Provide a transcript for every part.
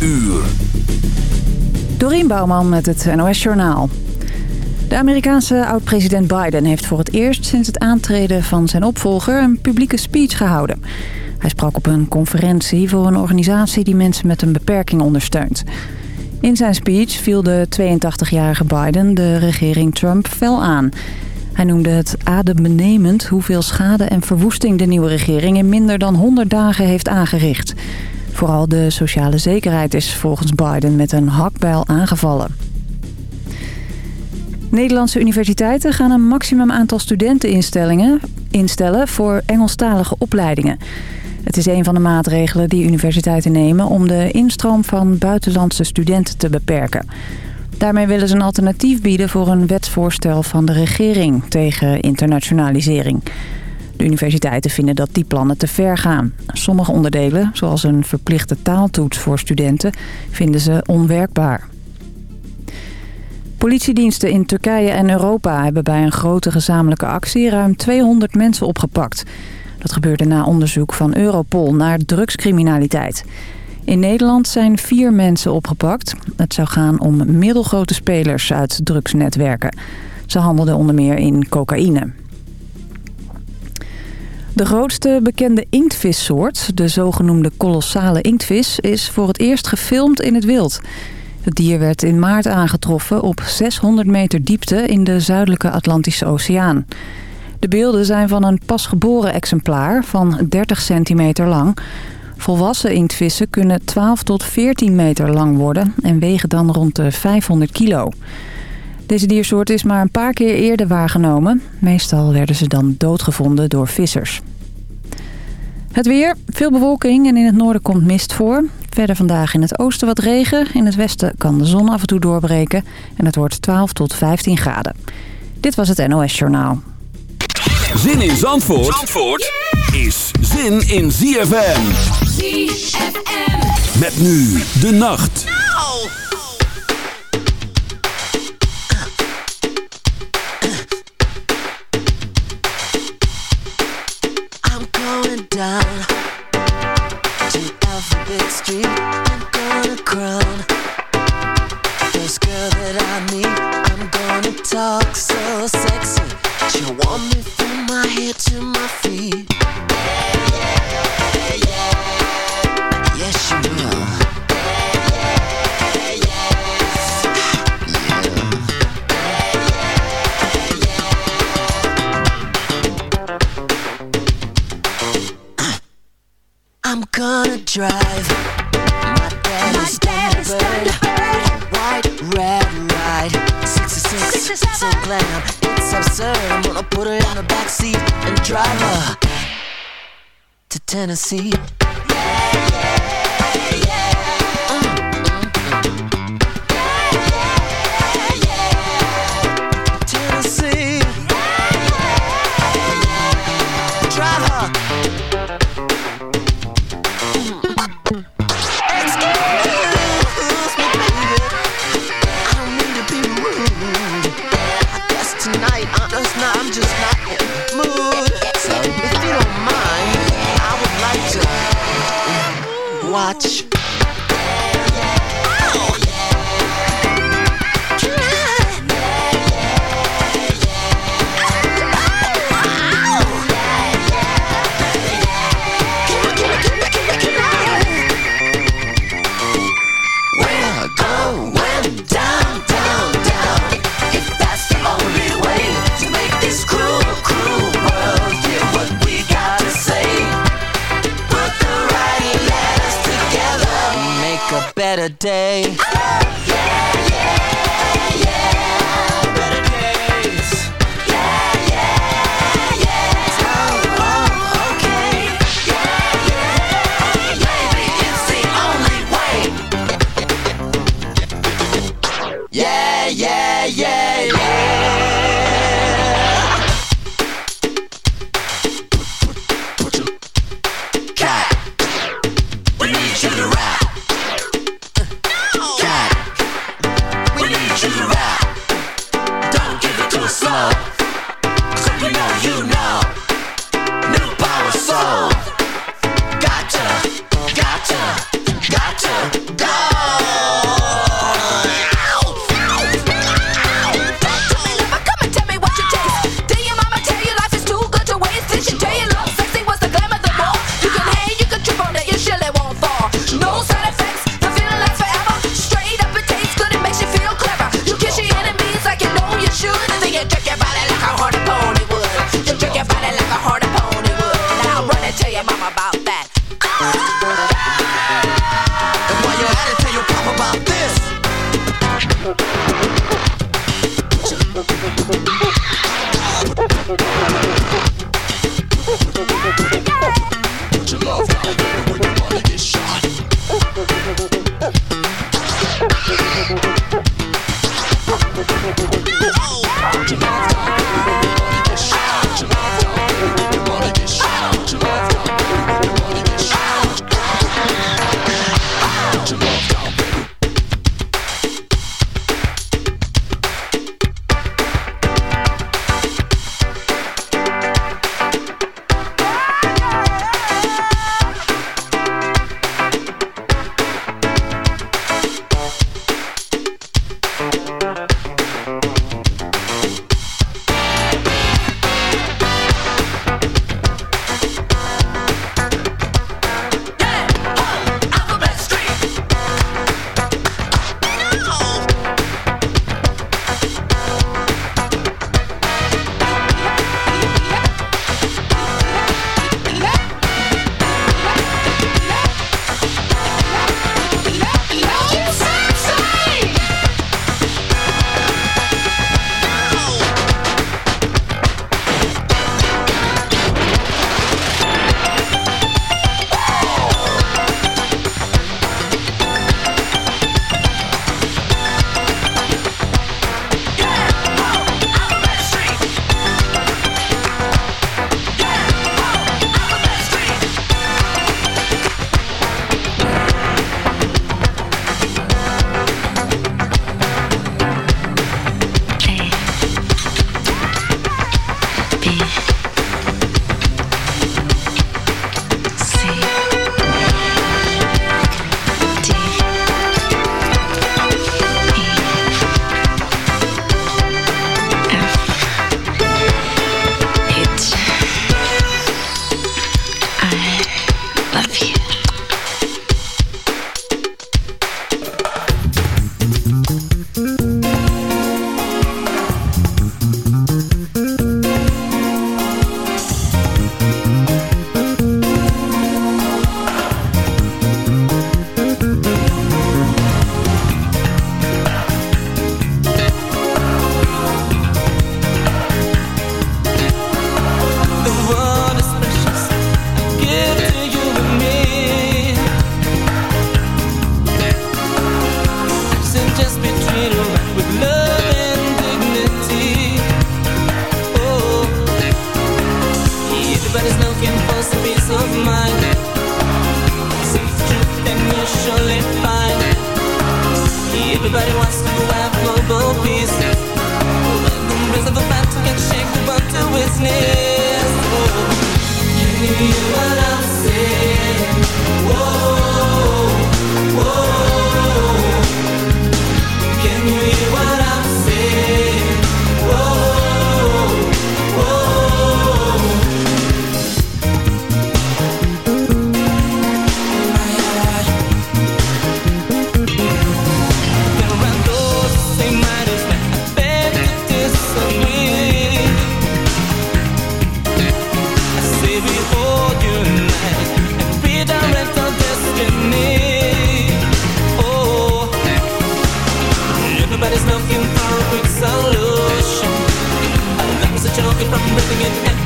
uur. Dorien Bouwman met het NOS Journaal. De Amerikaanse oud-president Biden heeft voor het eerst sinds het aantreden van zijn opvolger een publieke speech gehouden. Hij sprak op een conferentie voor een organisatie die mensen met een beperking ondersteunt. In zijn speech viel de 82-jarige Biden de regering Trump fel aan. Hij noemde het adembenemend hoeveel schade en verwoesting de nieuwe regering in minder dan 100 dagen heeft aangericht. Vooral de sociale zekerheid is volgens Biden met een hakbijl aangevallen. Nederlandse universiteiten gaan een maximum aantal studenteninstellingen instellen voor Engelstalige opleidingen. Het is een van de maatregelen die universiteiten nemen om de instroom van buitenlandse studenten te beperken. Daarmee willen ze een alternatief bieden voor een wetsvoorstel van de regering tegen internationalisering. De universiteiten vinden dat die plannen te ver gaan. Sommige onderdelen, zoals een verplichte taaltoets voor studenten, vinden ze onwerkbaar. Politiediensten in Turkije en Europa hebben bij een grote gezamenlijke actie ruim 200 mensen opgepakt. Dat gebeurde na onderzoek van Europol naar drugscriminaliteit. In Nederland zijn vier mensen opgepakt. Het zou gaan om middelgrote spelers uit drugsnetwerken. Ze handelden onder meer in cocaïne. De grootste bekende inktvissoort, de zogenoemde kolossale inktvis... is voor het eerst gefilmd in het wild. Het dier werd in maart aangetroffen op 600 meter diepte in de zuidelijke Atlantische Oceaan. De beelden zijn van een pasgeboren exemplaar van 30 centimeter lang. Volwassen inktvissen kunnen 12 tot 14 meter lang worden en wegen dan rond de 500 kilo. Deze diersoort is maar een paar keer eerder waargenomen. Meestal werden ze dan doodgevonden door vissers. Het weer, veel bewolking en in het noorden komt mist voor. Verder vandaag in het oosten wat regen. In het westen kan de zon af en toe doorbreken. En het wordt 12 tot 15 graden. Dit was het NOS Journaal. Zin in Zandvoort, Zandvoort is zin in ZFM. ZFM. Met nu de nacht. I'm down Tennessee. Better day.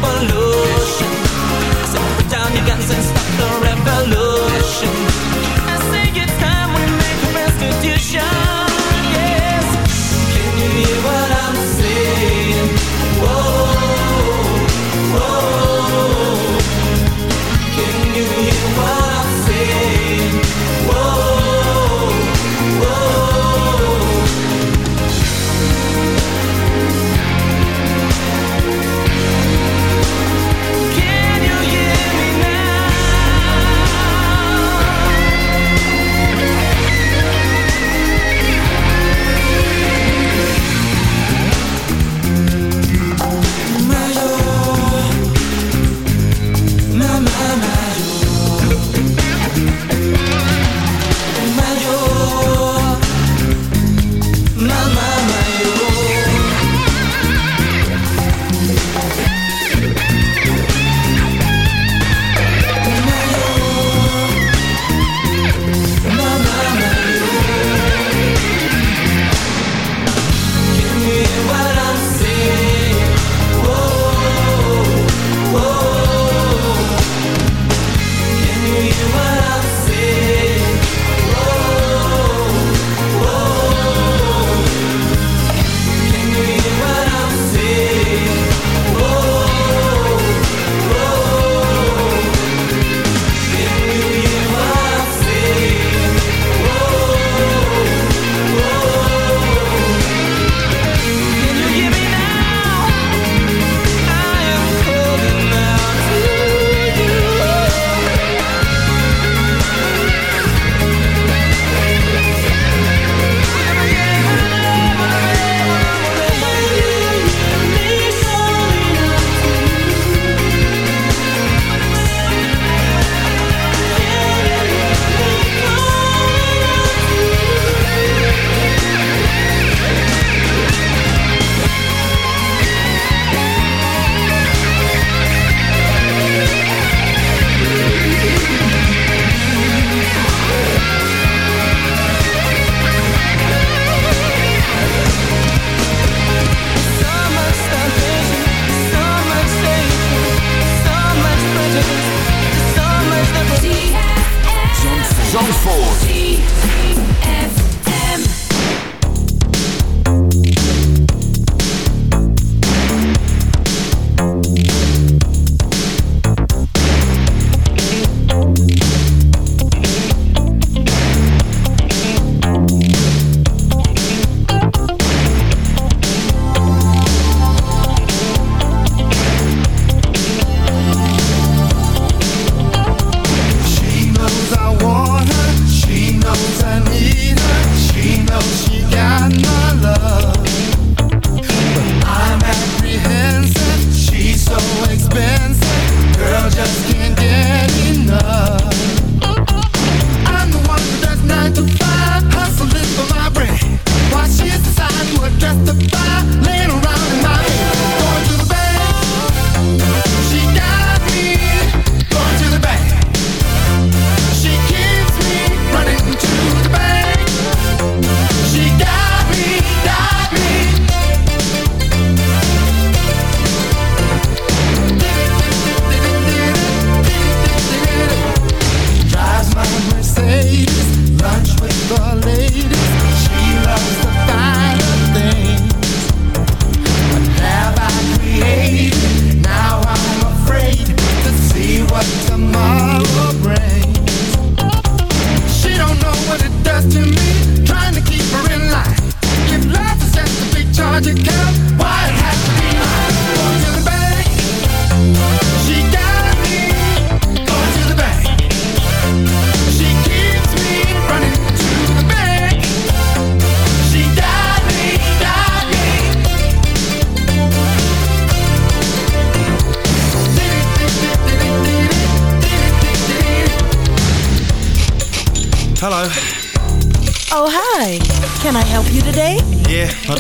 Love.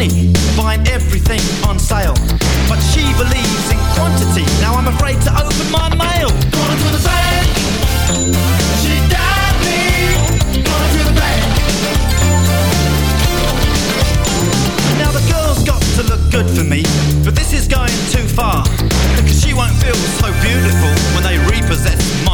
money, buying everything on sale. But she believes in quantity, now I'm afraid to open my mail. Gone to the bank, she died me. Gone to the bank. Now the girl's got to look good for me, but this is going too far. Because she won't feel so beautiful when they repossess my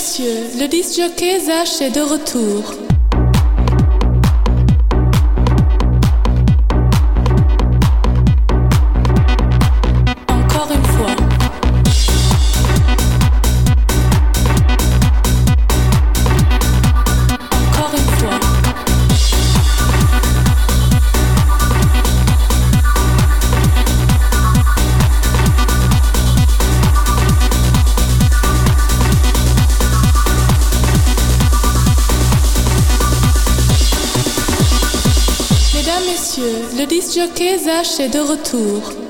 messieurs, le disjockey Zach est de retour. Monsieur Kézach est de retour.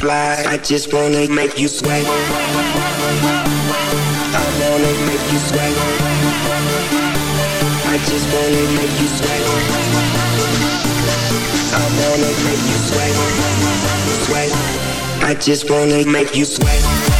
slide. I just wanna make you sweat. I wanna make you sweat. I just wanna make you sweat. I wanna make you sweat. Sweat. I just wanna make you sweat.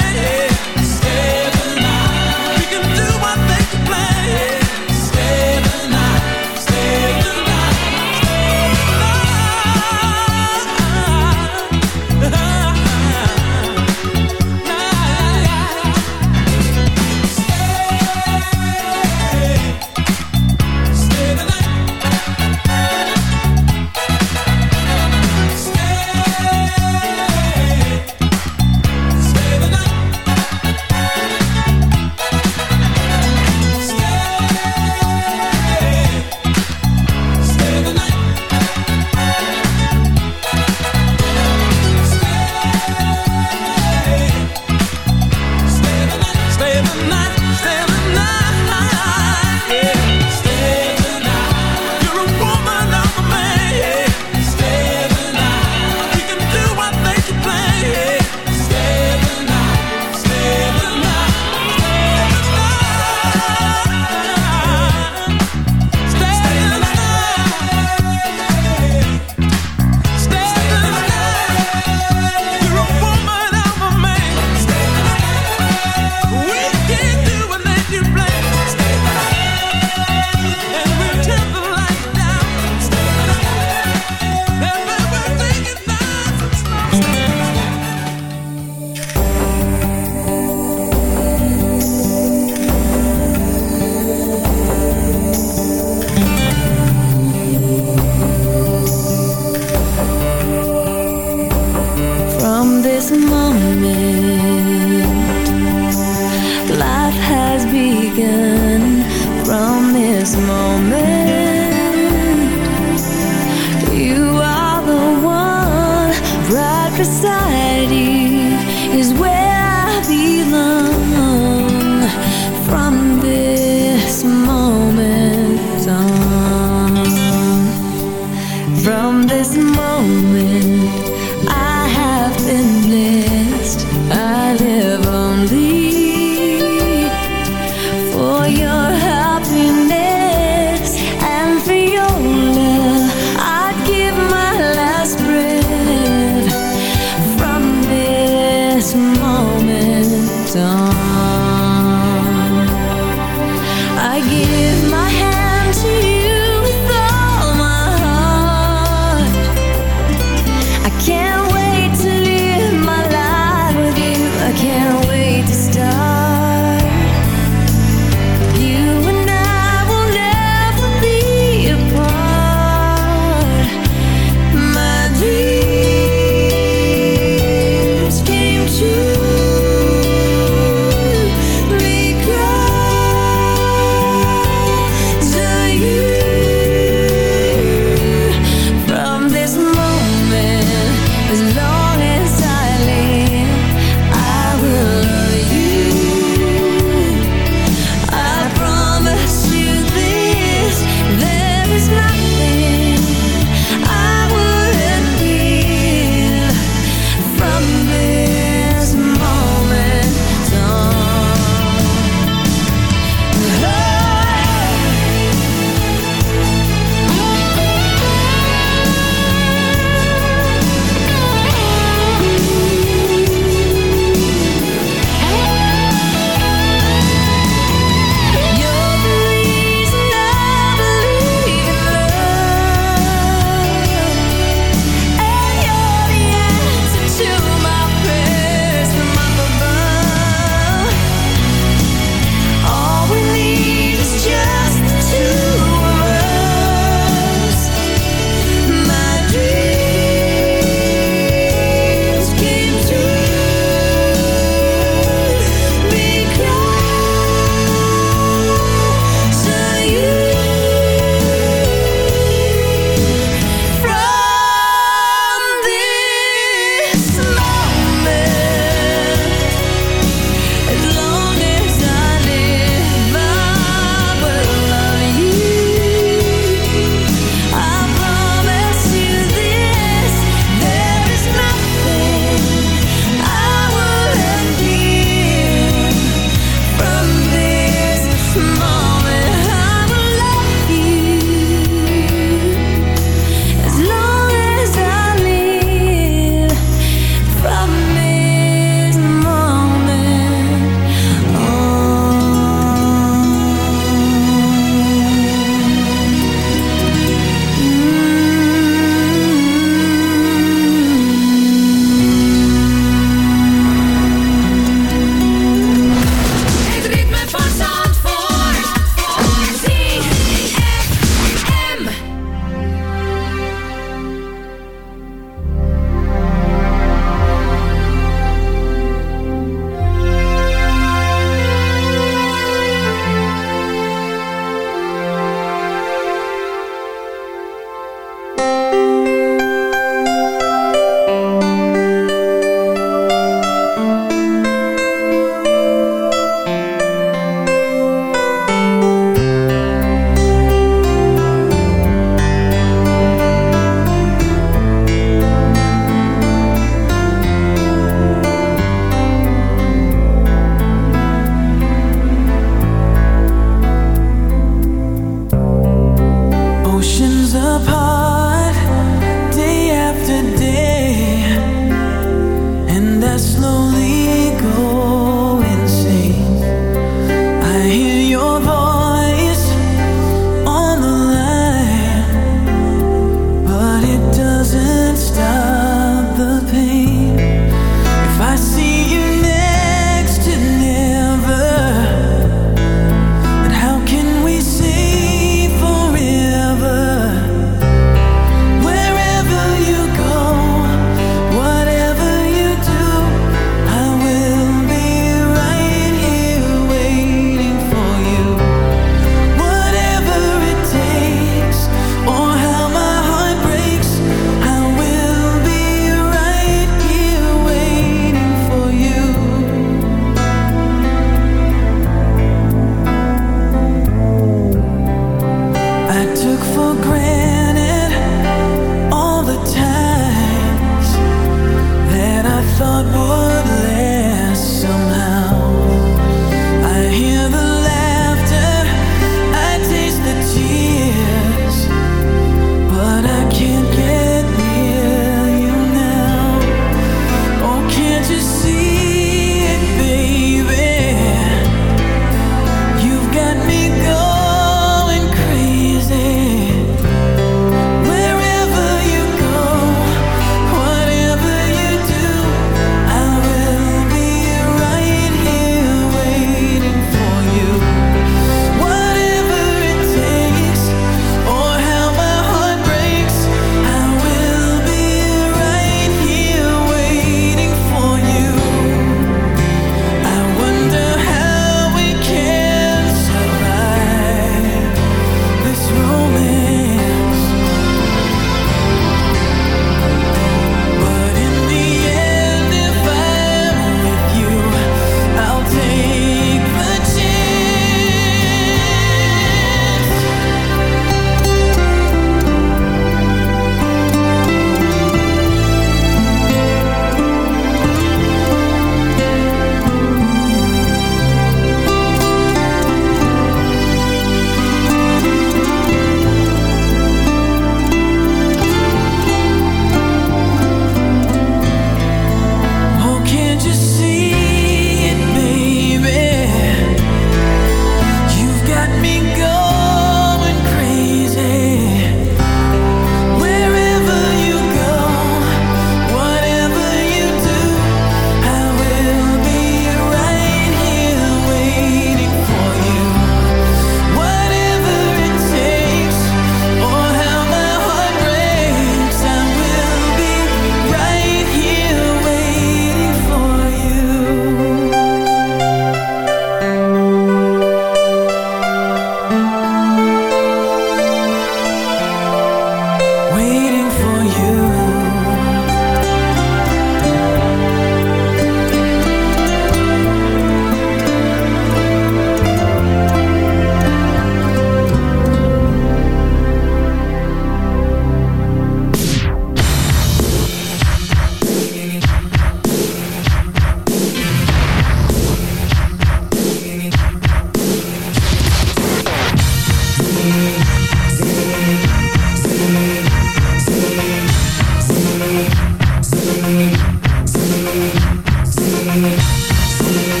Sitting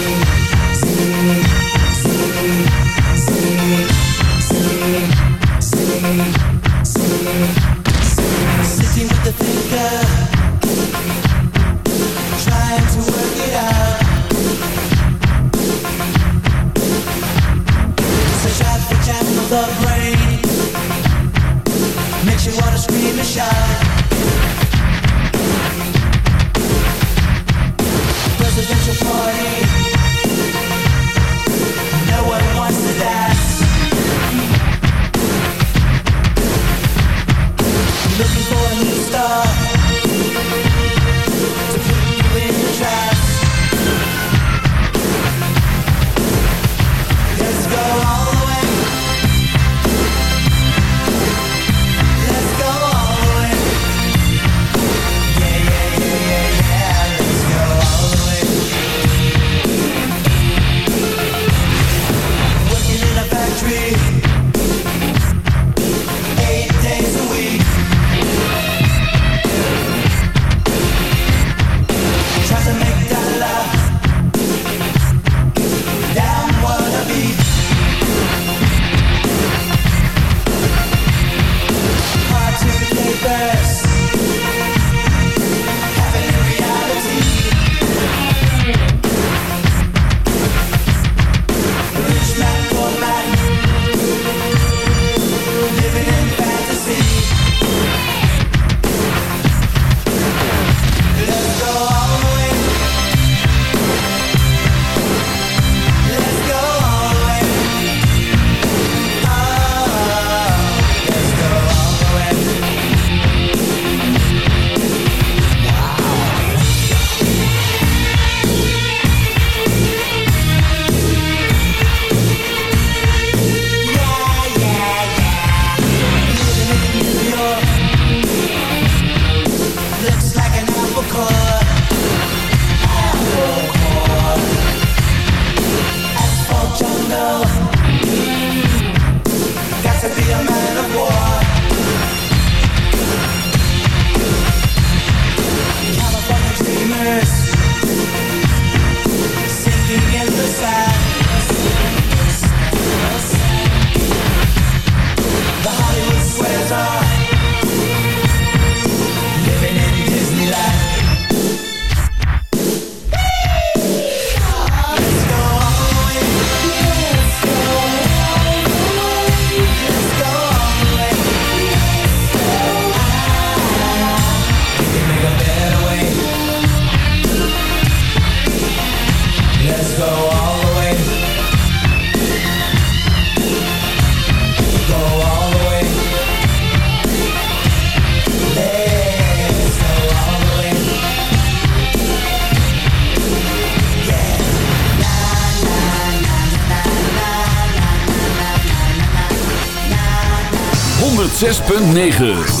.9